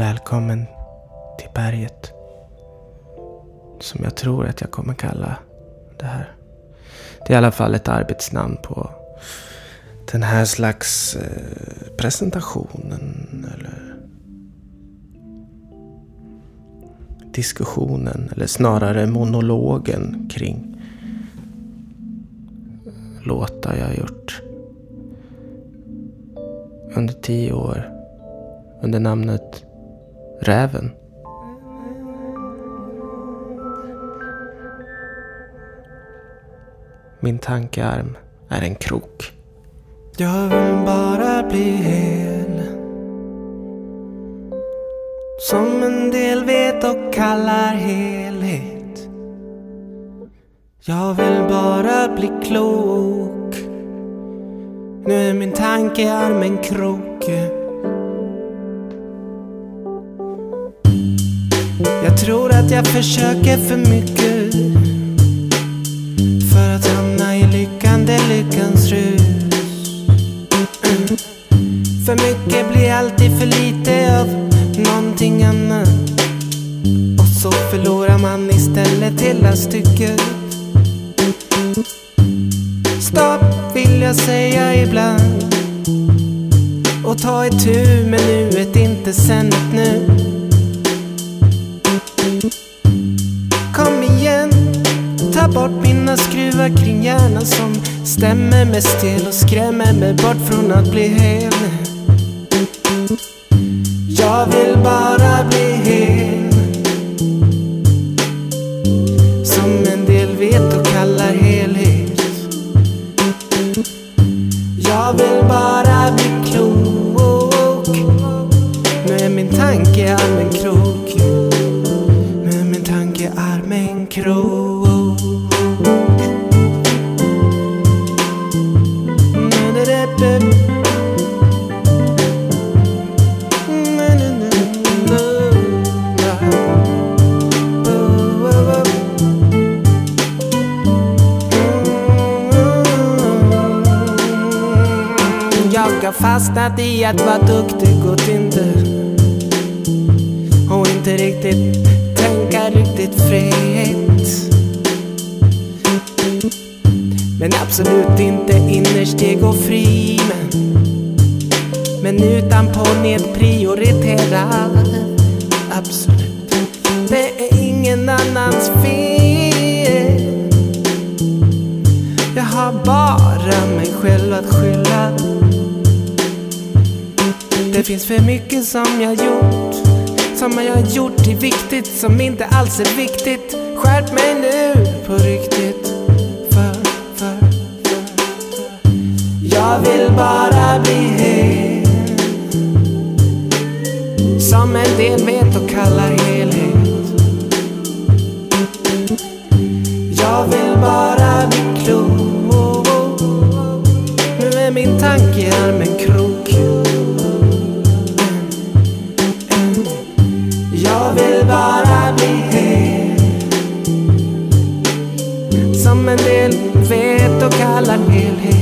Välkommen till berget. Som jag tror att jag kommer kalla det här. Det är i alla fall ett arbetsnamn på den här slags eh, presentationen eller diskussionen eller snarare monologen kring låtar jag gjort under tio år under namnet Räven. Min tankearm är en krok. Jag vill bara bli hel Som en del vet och kallar helhet Jag vill bara bli klok Nu är min tankearm en krok Jag tror att jag försöker för mycket För att hamna i lyckan, det är lyckans rus. Mm. För mycket blir alltid för lite av någonting annat. Och så förlorar man istället hela stycket. Stopp vill jag säga ibland. Och ta itu med nuet, inte sen ett nu. Bort mina skruvar kring hjärnan som stämmer mig stel och skrämmer mig bort från att bli hel. Jag vill bara nedprioriterad. Absolut. Det är ingen annans fel. Jag har bara mig själv att skylla. Det finns för mycket som jag gjort Som jag har gjort är viktigt som inte alls är viktigt Skärp mig nu på riktigt För, för, för, för Jag vill bara bli hel som en del vet och kallar helhet Jag vill bara bli klok. Nu är min tanke tankearm en krok. Jag vill bara bli hel. Som en del vet och kallar helhet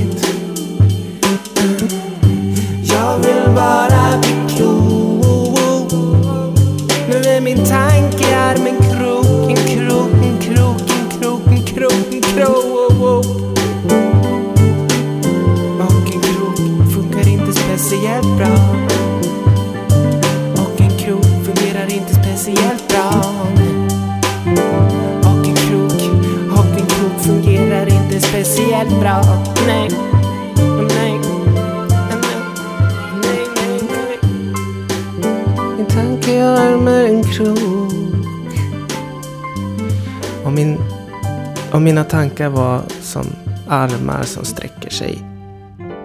mina var som armar som sträcker sig.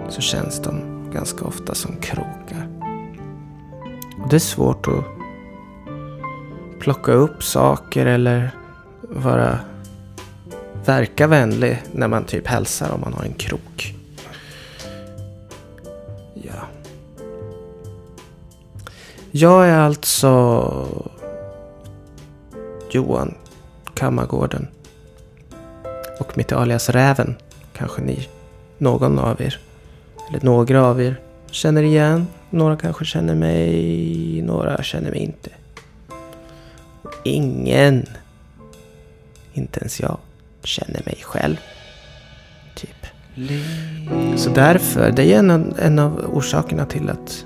Så känns de ganska ofta som krokar. Och det är svårt att plocka upp saker eller vara verka vänlig när man typ hälsar om man har en krok. Ja. Jag är alltså Johan Kammargården. Och mitt alias Räven kanske ni, någon av er, eller några av er, känner igen Några kanske känner mig, några känner mig inte. Och ingen, inte ens jag, känner mig själv. Typ. Så därför, det är en av, en av orsakerna till att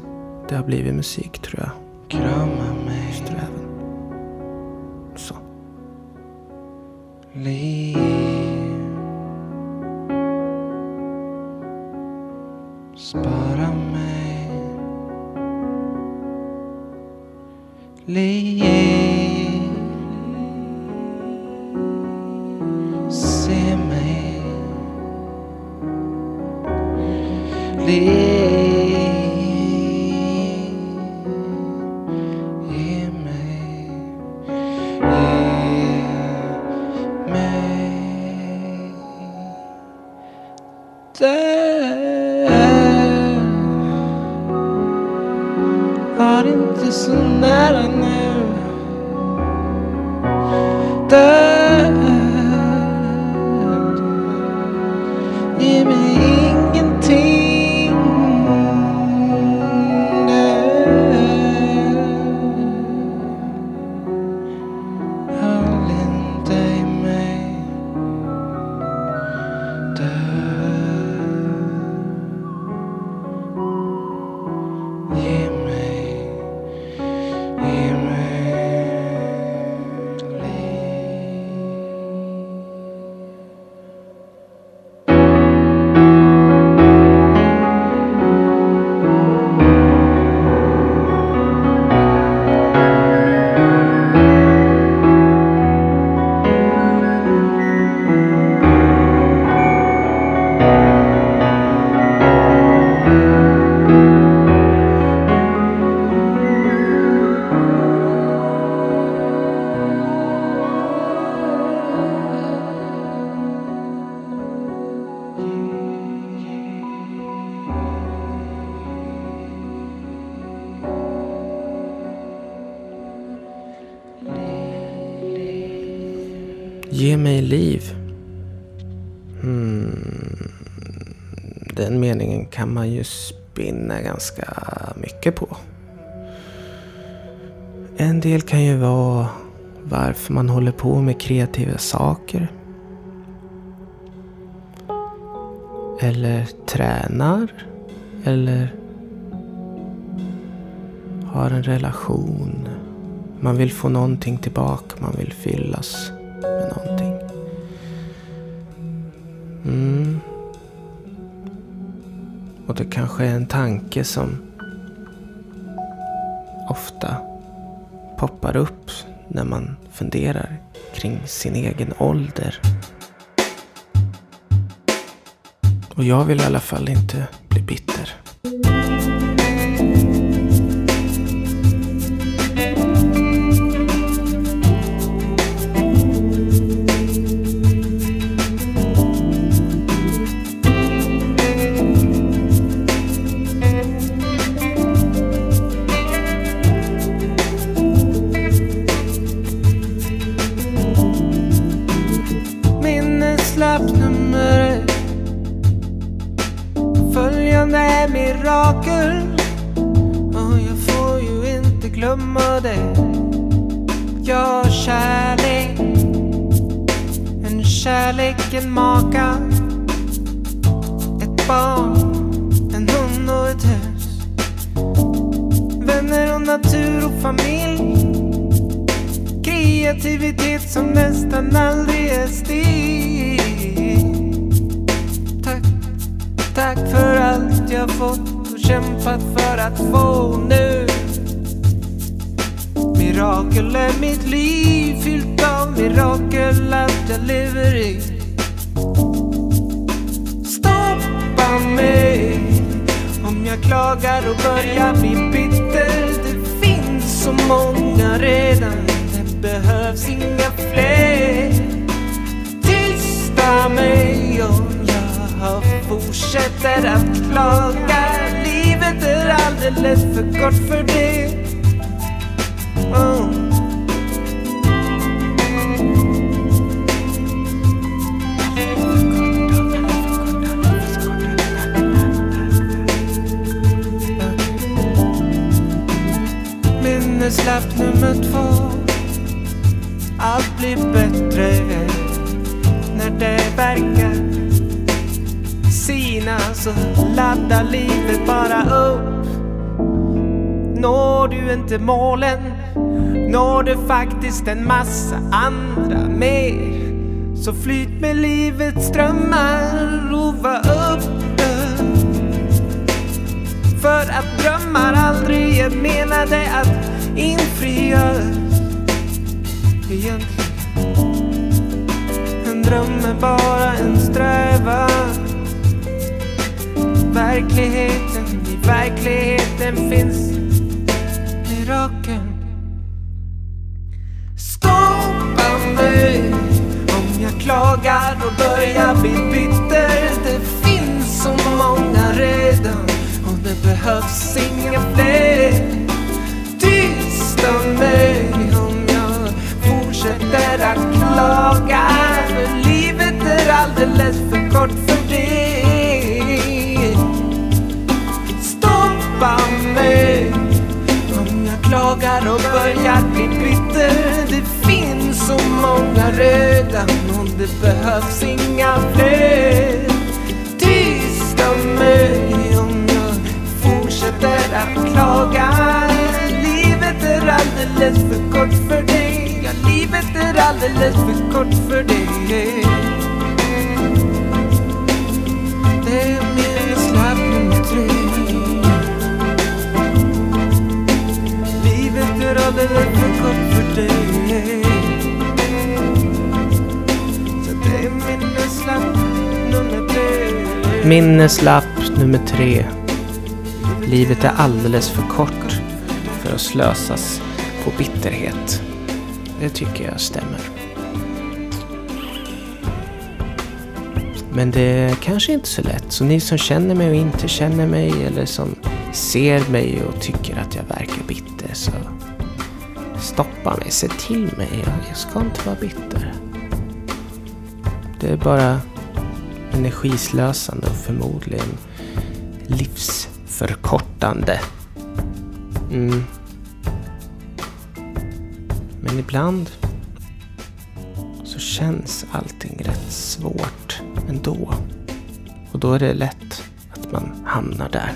det har blivit musik tror jag. Krama mig. Sträven. Så. Liv. Spara mig. Liv. Se mig. Liv. Spinner ganska mycket på. En del kan ju vara varför man håller på med kreativa saker. Eller tränar. Eller har en relation. Man vill få någonting tillbaka. Man vill fyllas kanske är en tanke som ofta poppar upp när man funderar kring sin egen ålder. Och jag vill i alla fall inte bli bitter. Mirakel allt jag lever i. Stoppa mig om jag klagar och börjar bli bitter. Det finns så många redan, det behövs inga fler. Tysta mig om jag fortsätter att klaga. Livet är alldeles för kort för det. Oh. Minneslapp nummer två. Allt blir bättre när det verkar sina så laddar livet bara upp. Når du inte målen når du faktiskt en massa andra mer. Så flyt med livets strömmar och var uppe. För att drömmar aldrig är menade att Infriades Egentligen. En dröm är bara en strävan. Verkligheten, i verkligheten finns mirakeln. Stoppa mig om jag klagar och börjar bli bitter. Det finns så många redan och det behövs inga fler. Tysta mig om jag fortsätter att klaga. För livet är alldeles för kort för det. Stoppa mig om jag klagar och börjar bli bitter. Det finns så många röda och det behövs inga fler. Tysta mig om jag fortsätter att klaga. Alldeles för kort för dig. Ja, livet är alldeles för kort för dig. Det är minneslapp nummer tre. Livet är alldeles för kort för dig. Så det är minneslapp nummer tre. Minneslapp nummer tre. Livet är alldeles för kort för att slösas på bitterhet. Det tycker jag stämmer. Men det är kanske inte så lätt. Så ni som känner mig och inte känner mig eller som ser mig och tycker att jag verkar bitter så stoppa mig, se till mig. Jag, ska inte vara bitter. Det är bara energislösande och förmodligen livsförkortande. Mm. Men ibland så känns allting rätt svårt ändå. Och då är det lätt att man hamnar där.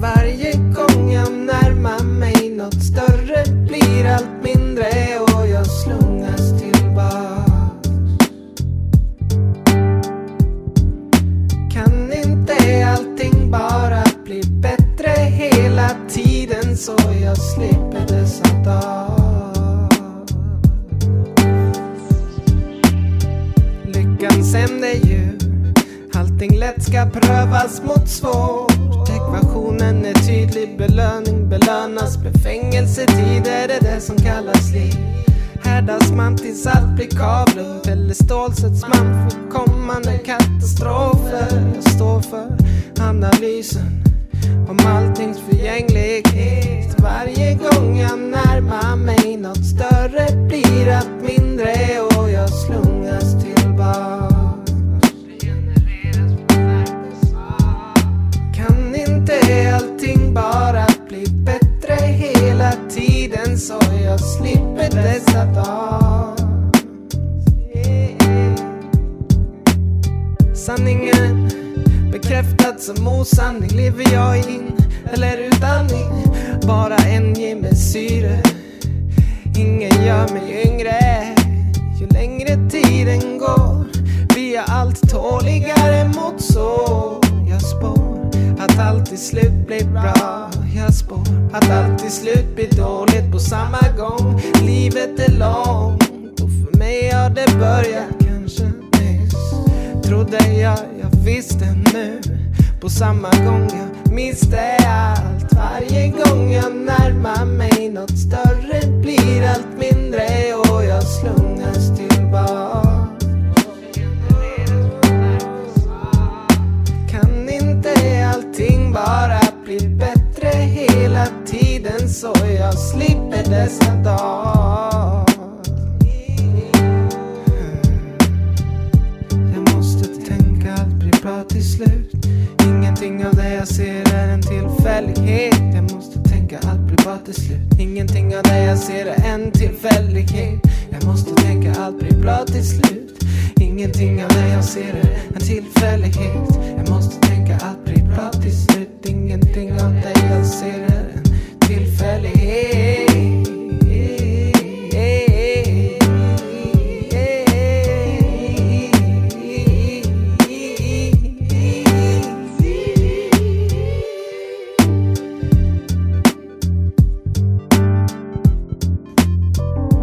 Varje gång så jag slipper dessa dagar? Sanningen bekräftad som osanning. Lever jag in eller utandning Bara en ger mig syre. Ingen gör mig yngre. Ju längre tiden går blir jag allt tåligare mot så. Jag spår att allt till slut blir bra. Jag spår. Att allt till slut blir dåligt på samma gång. Livet är långt och för mig har det börjat kanske nyss. Trodde jag jag visste nu. På samma gång jag miste allt. Varje gång jag närmar mig något större blir allt mindre.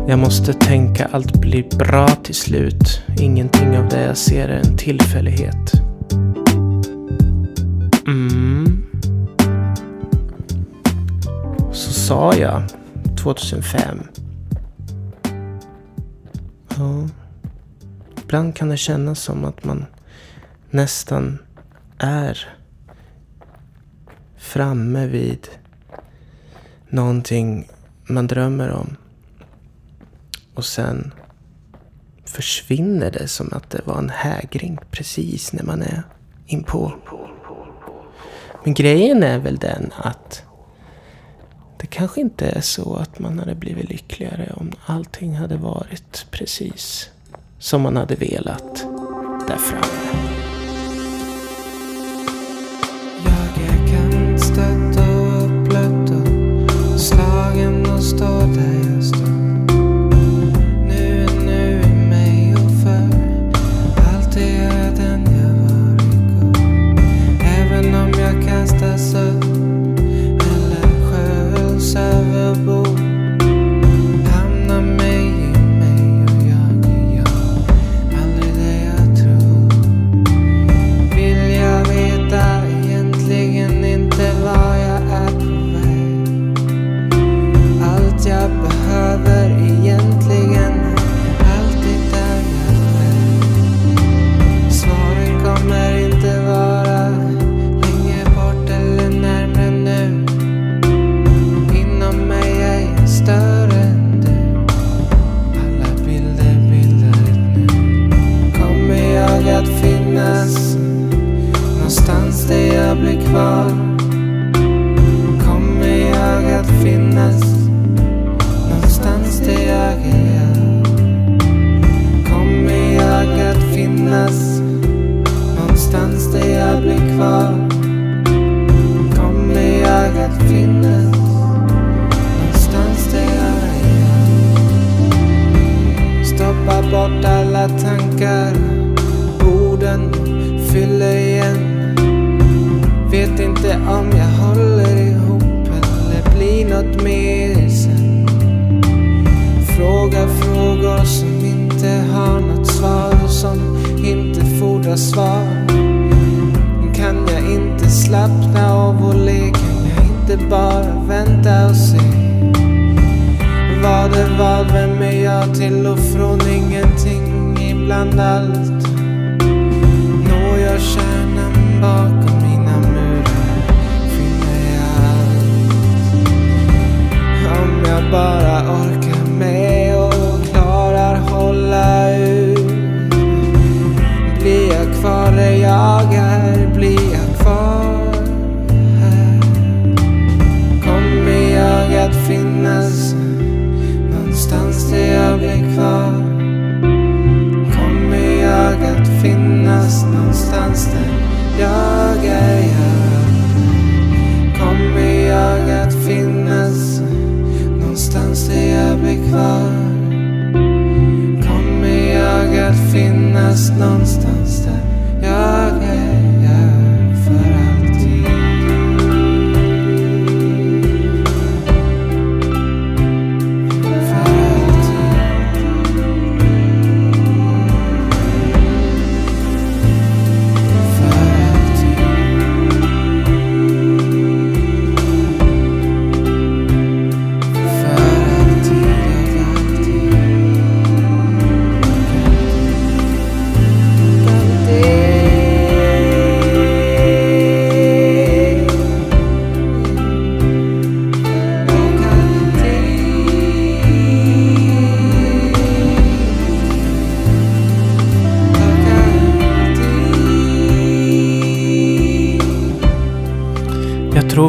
Jag måste tänka allt blir bra till slut. Ingenting av det jag ser är en tillfällighet. Mm. Så sa jag 2005. Ja. Ibland kan det kännas som att man nästan är framme vid någonting man drömmer om. Och sen försvinner det som att det var en hägring precis när man är inpå. Men grejen är väl den att det kanske inte är så att man hade blivit lyckligare om allting hade varit precis som man hade velat där framme. Någonstans där jag blir kvar? Kommer jag att finnas någonstans där jag är? Kommer jag att finnas någonstans där jag blir kvar? Kommer jag att finnas någonstans där jag är? Stoppa bort alla tankar Orden fyller igen inte om jag håller ihop eller blir något mer sen Fråga frågor som inte har något svar och som inte fordrar svar. Kan jag inte slappna av och le? Kan jag inte bara vänta och se? Vad är vad, vem är jag till och från? Ingenting ibland allt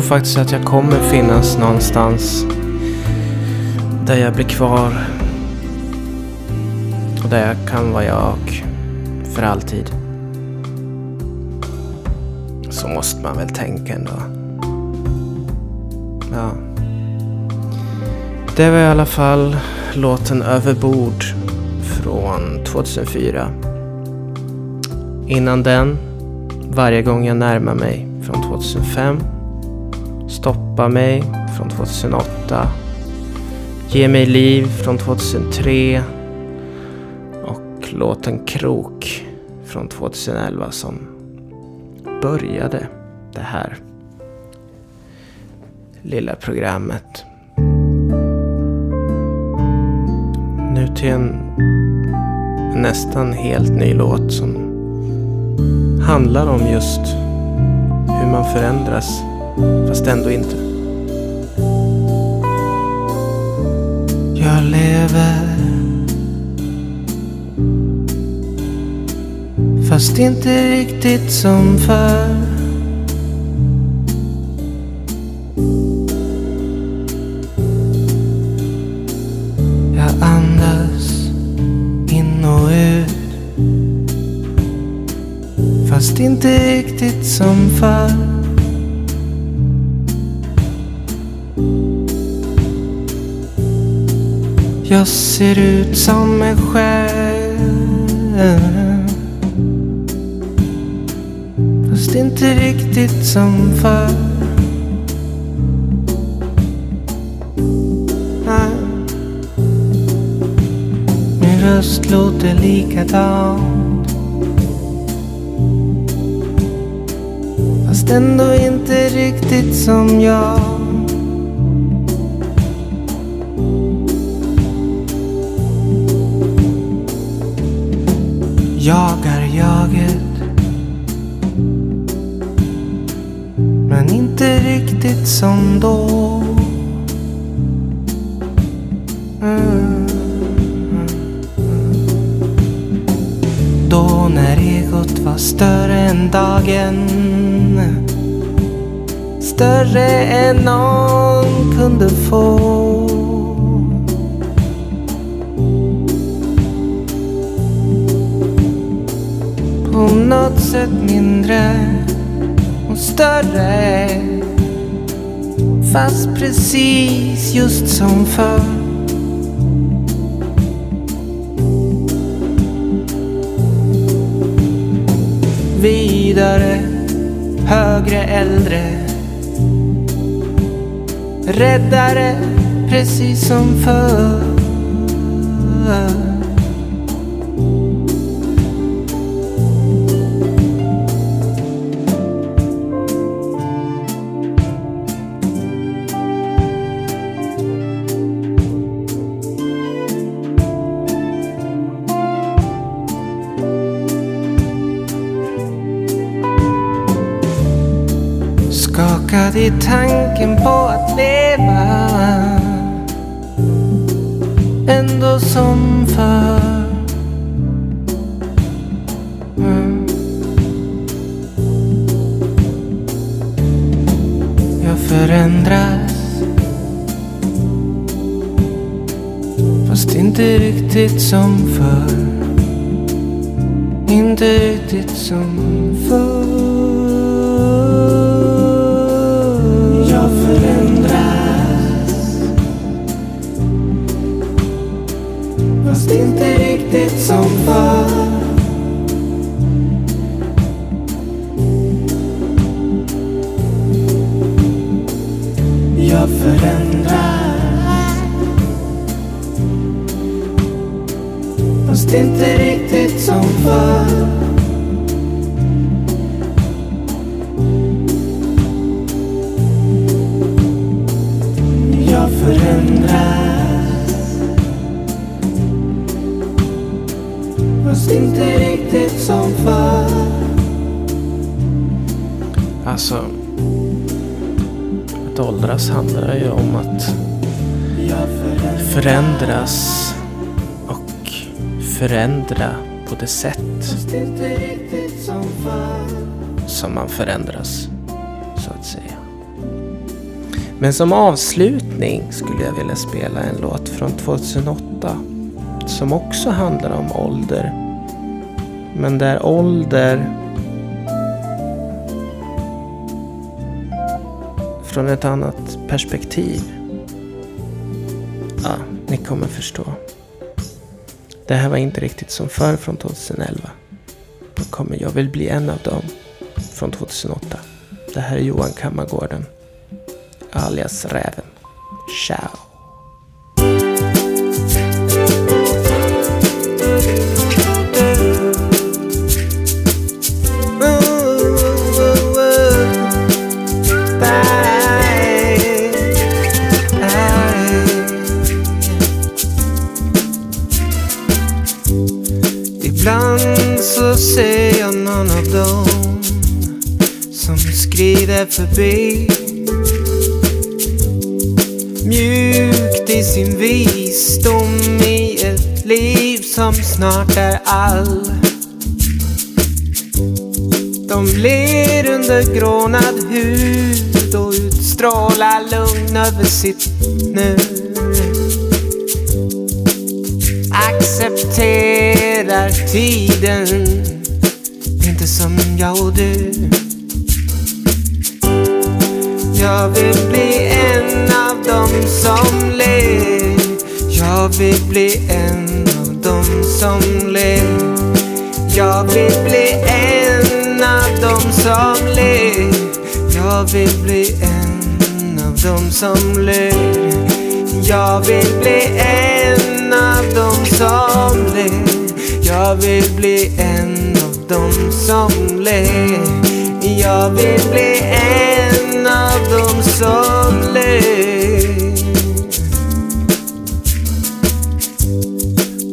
faktiskt att jag kommer finnas någonstans där jag blir kvar. Och där jag kan vara jag för alltid. Så måste man väl tänka ändå. Ja. Det var i alla fall låten Överbord från 2004. Innan den, Varje gång jag närmar mig från 2005. Stoppa mig från 2008. Ge mig liv från 2003. Och låten Krok från 2011 som började det här lilla programmet. Nu till en nästan helt ny låt som handlar om just hur man förändras fast ändå inte. Jag lever Fast inte riktigt som förr Jag andas in och ut Fast inte riktigt som förr Jag ser ut som mig själv Fast inte riktigt som förr. Nej. Min röst låter likadant. Fast ändå inte riktigt som jag. Jag är jaget. Men inte riktigt som då. Mm. Då när egot var större än dagen. Större än någon kunde få. På något sätt mindre och större. Fast precis just som förr. Vidare, högre, äldre. Räddare, precis som förr. Vid tanken på att leva. Ändå som förr. Mm. Jag förändras. Fast inte riktigt som förr. Inte riktigt som sätt inte som som man förändras, så att säga. Men som avslutning skulle jag vilja spela en låt från 2008 som också handlar om ålder. Men där ålder från ett annat perspektiv. Ja, ni kommer förstå. Det här var inte riktigt som förr från 2011. Då kommer Jag vill bli en av dem från 2008. Det här är Johan Kammargården alias Räven. Ciao! Ibland så ser jag någon av dem som skrider förbi. Mjukt i sin visdom i ett liv som snart är all. De ler under grånad hud och utstrålar lugn över sitt nu. Accepterar tiden. Inte som jag och du. Jag vill bli en av dem som ler. Jag vill bli en av dem som ler. Jag vill bli en av dem som ler. Jag vill bli en av dem som ler. Jag vill bli en Jag vill bli en av dem som ler. Jag vill bli en av dem som ler.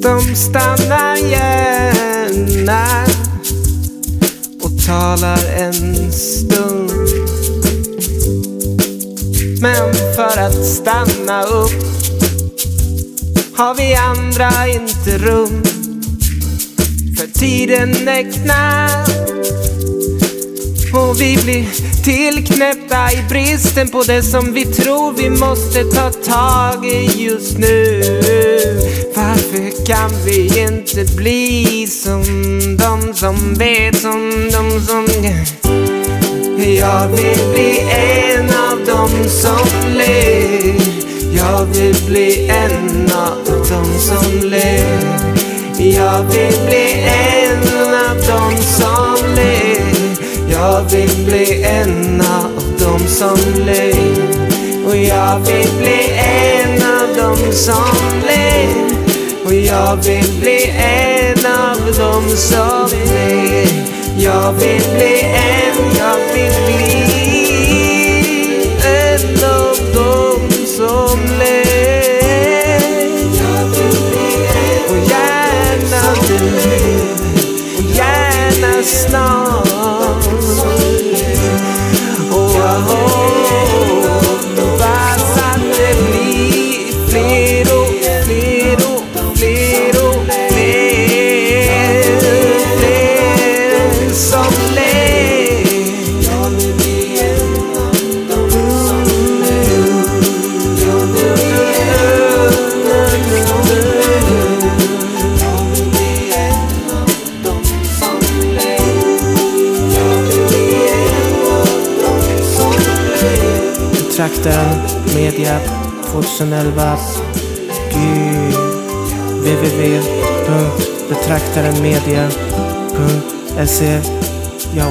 De stannar gärna och talar en stund. Men för att stanna upp har vi andra inte rum tiden är knapp och vi blir tillknäppta i bristen på det som vi tror vi måste ta tag i just nu. Varför kan vi inte bli som de som vet, som de som Jag vill bli en av dem som ler. Jag vill bli en av dem som ler. Jag vill bli en av dem som ler. Jag vill bli en av dem som ler. Och jag vill bli en av dem som ler. Och jag vill bli en av dem som ler. Jag vill bli en, jag vill bli en. Gärna snart och jag självas Gud www.betraktarenmedia.se Ja,